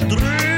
Dream.